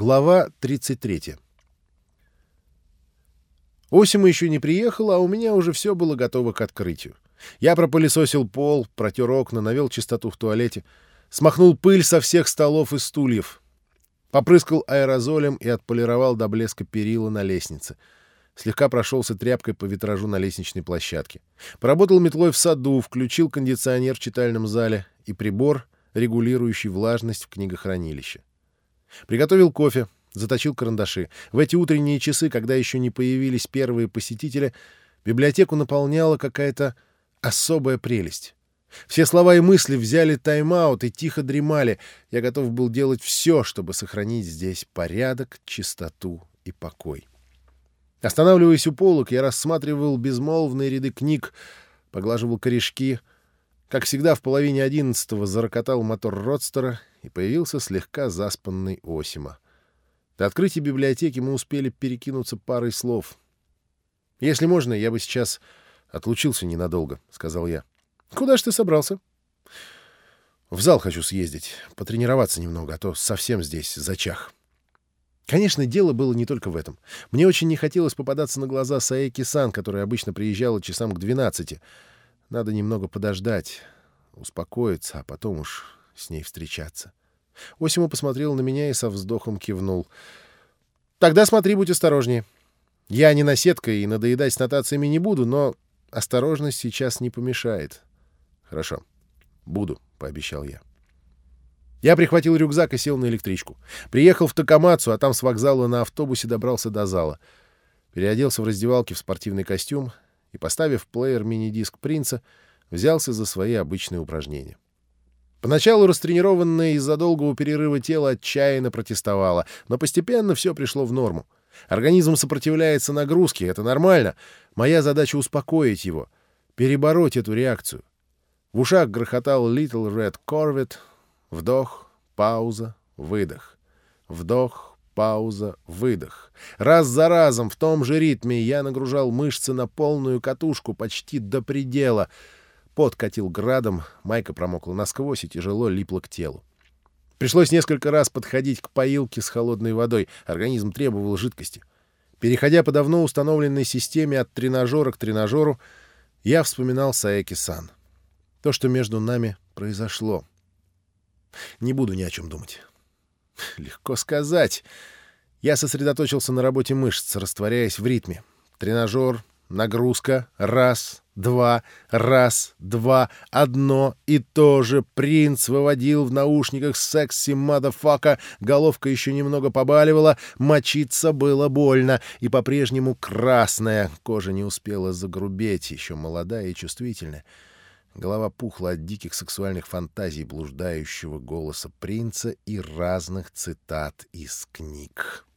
Глава 33. Осима еще не приехала, а у меня уже все было готово к открытию. Я пропылесосил пол, протер окна, навел чистоту в туалете, смахнул пыль со всех столов и стульев, попрыскал аэрозолем и отполировал до блеска перила на лестнице. Слегка прошелся тряпкой по витражу на лестничной площадке. Поработал метлой в саду, включил кондиционер в читальном зале и прибор, регулирующий влажность в книгохранилище. Приготовил кофе, заточил карандаши. В эти утренние часы, когда еще не появились первые посетители, библиотеку наполняла какая-то особая прелесть. Все слова и мысли взяли тайм-аут и тихо дремали. Я готов был делать все, чтобы сохранить здесь порядок, чистоту и покой. Останавливаясь у полок, я рассматривал безмолвные ряды книг, поглаживал корешки. Как всегда, в половине одиннадцатого зарокотал мотор Родстера, и появился слегка заспанный Осима. До открытия библиотеки мы успели перекинуться парой слов. «Если можно, я бы сейчас отлучился ненадолго», — сказал я. «Куда ж ты собрался?» «В зал хочу съездить, потренироваться немного, а то совсем здесь зачах». Конечно, дело было не только в этом. Мне очень не хотелось попадаться на глаза Саэки-сан, которая обычно приезжала часам к двенадцати. Надо немного подождать, успокоиться, а потом уж с ней встречаться. Осима посмотрел на меня и со вздохом кивнул. «Тогда смотри, будь осторожнее. Я не наседка и надоедать с нотациями не буду, но осторожность сейчас не помешает». «Хорошо. Буду», — пообещал я. Я прихватил рюкзак и сел на электричку. Приехал в Токомацу, а там с вокзала на автобусе добрался до зала. Переоделся в раздевалке в спортивный костюм и, поставив плеер мини-диск «Принца», взялся за свои обычные упражнения. Поначалу растренированное из-за долгого перерыва тело отчаянно протестовало, но постепенно все пришло в норму. Организм сопротивляется нагрузке, это нормально. Моя задача — успокоить его, перебороть эту реакцию. В ушах грохотал Little Red Corvette. Вдох, пауза, выдох. Вдох, пауза, выдох. Раз за разом в том же ритме я нагружал мышцы на полную катушку почти до предела — Пот катил градом, майка промокла насквозь и тяжело липла к телу. Пришлось несколько раз подходить к поилке с холодной водой. Организм требовал жидкости. Переходя по давно установленной системе от тренажера к тренажеру, я вспоминал Саэки-сан. То, что между нами произошло. Не буду ни о чем думать. Легко сказать. Я сосредоточился на работе мышц, растворяясь в ритме. Тренажер, нагрузка, раз, два, раз, два, одно и то же. Принц выводил в наушниках секси мадафака, головка еще немного побаливала, мочиться было больно, и по-прежнему красная, кожа не успела загрубеть, еще молодая и чувствительная. Голова пухла от диких сексуальных фантазий блуждающего голоса принца и разных цитат из книг.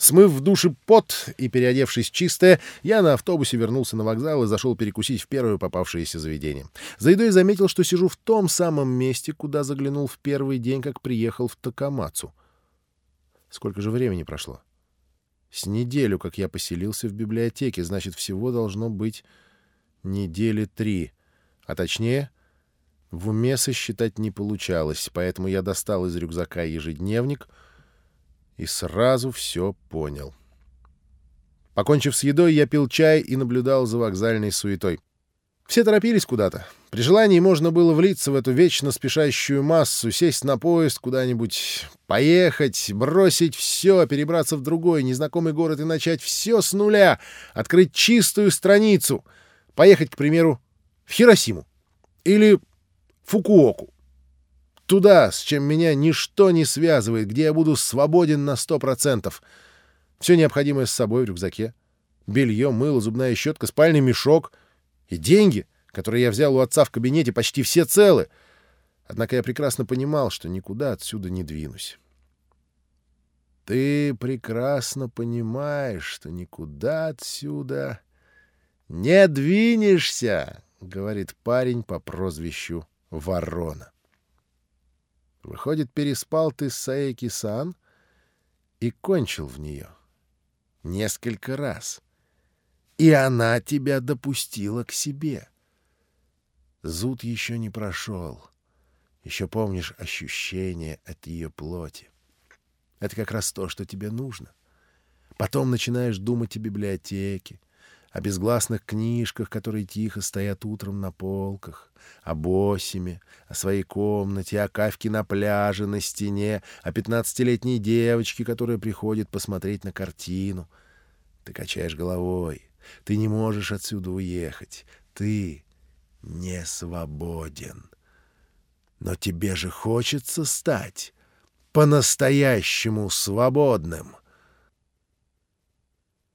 Смыв в душе пот и переодевшись чистое, я на автобусе вернулся на вокзал и зашел перекусить в первое попавшееся заведение. За едой заметил, что сижу в том самом месте, куда заглянул в первый день, как приехал в Такамацу. Сколько же времени прошло? С неделю, как я поселился в библиотеке, значит, всего должно быть недели три. А точнее, в уме сосчитать не получалось, поэтому я достал из рюкзака ежедневник — и сразу все понял. Покончив с едой, я пил чай и наблюдал за вокзальной суетой. Все торопились куда-то. При желании можно было влиться в эту вечно спешащую массу, сесть на поезд куда-нибудь, поехать, бросить все, перебраться в другой незнакомый город и начать все с нуля, открыть чистую страницу, поехать, к примеру, в Хиросиму или Фукуоку. Туда, с чем меня ничто не связывает, где я буду свободен на сто процентов. Все необходимое с собой в рюкзаке. Белье, мыло, зубная щетка, спальный мешок. И деньги, которые я взял у отца в кабинете, почти все целы. Однако я прекрасно понимал, что никуда отсюда не двинусь. «Ты прекрасно понимаешь, что никуда отсюда не двинешься», — говорит парень по прозвищу Ворона. Выходит, переспал ты с Саэки-сан и кончил в нее. Несколько раз. И она тебя допустила к себе. Зуд еще не прошел. Еще помнишь ощущение от ее плоти. Это как раз то, что тебе нужно. Потом начинаешь думать о библиотеке, о безгласных книжках, которые тихо стоят утром на полках, о Босиме, о своей комнате, о кавке на пляже, на стене, о пятнадцатилетней девочке, которая приходит посмотреть на картину. Ты качаешь головой. Ты не можешь отсюда уехать. Ты не свободен. Но тебе же хочется стать по-настоящему свободным.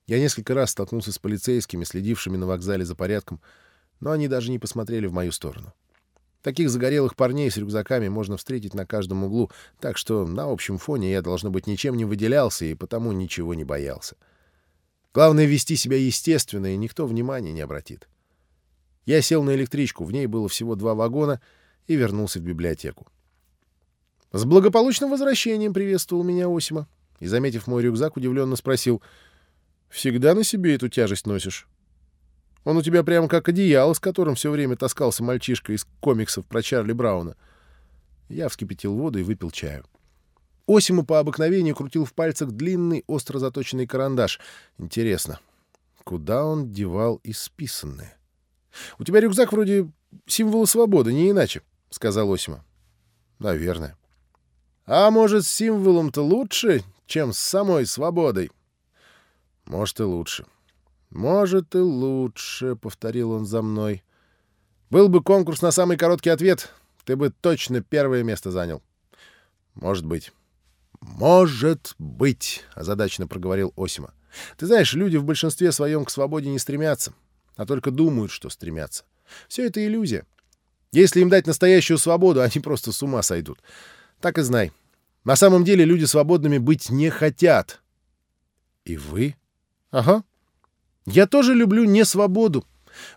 Я несколько раз столкнулся с полицейскими, следившими на вокзале за порядком, но они даже не посмотрели в мою сторону. Таких загорелых парней с рюкзаками можно встретить на каждом углу, так что на общем фоне я, должно быть, ничем не выделялся и потому ничего не боялся. Главное — вести себя естественно, и никто внимания не обратит. Я сел на электричку, в ней было всего два вагона, и вернулся в библиотеку. «С благополучным возвращением!» — приветствовал меня Осима. И, заметив мой рюкзак, удивленно спросил — Всегда на себе эту тяжесть носишь. Он у тебя прямо как одеяло, с которым все время таскался мальчишка из комиксов про Чарли Брауна. Я вскипятил воду и выпил чаю. Осиму по обыкновению крутил в пальцах длинный, остро заточенный карандаш. Интересно, куда он девал исписанное? — У тебя рюкзак вроде символа свободы, не иначе, — сказал Осима. — Наверное. — А может, символом-то лучше, чем с самой свободой? Может, и лучше. Может, и лучше, — повторил он за мной. Был бы конкурс на самый короткий ответ, ты бы точно первое место занял. Может быть. Может быть, — озадаченно проговорил Осима. Ты знаешь, люди в большинстве своем к свободе не стремятся, а только думают, что стремятся. Все это иллюзия. Если им дать настоящую свободу, они просто с ума сойдут. Так и знай. На самом деле люди свободными быть не хотят. И вы Ага. Я тоже люблю не свободу.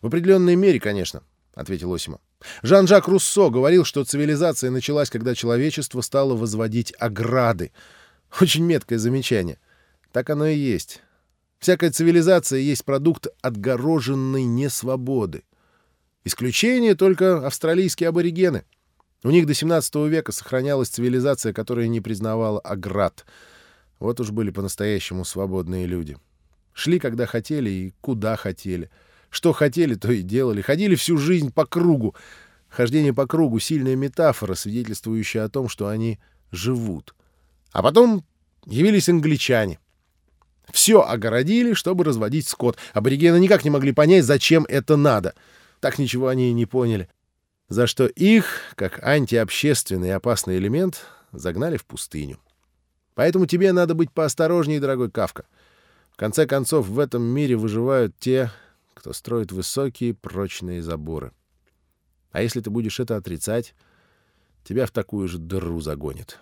В определенной мере, конечно, ответил Осима. Жан-Жак Руссо говорил, что цивилизация началась, когда человечество стало возводить ограды. Очень меткое замечание. Так оно и есть. Всякая цивилизация есть продукт отгороженной несвободы. Исключение только австралийские аборигены. У них до 17 века сохранялась цивилизация, которая не признавала оград. Вот уж были по-настоящему свободные люди. — Шли, когда хотели и куда хотели. Что хотели, то и делали. Ходили всю жизнь по кругу. Хождение по кругу — сильная метафора, свидетельствующая о том, что они живут. А потом явились англичане. Все огородили, чтобы разводить скот. Аборигены никак не могли понять, зачем это надо. Так ничего они и не поняли. За что их, как антиобщественный опасный элемент, загнали в пустыню. Поэтому тебе надо быть поосторожнее, дорогой Кавка. — конце концов, в этом мире выживают те, кто строит высокие прочные заборы. А если ты будешь это отрицать, тебя в такую же дыру загонит.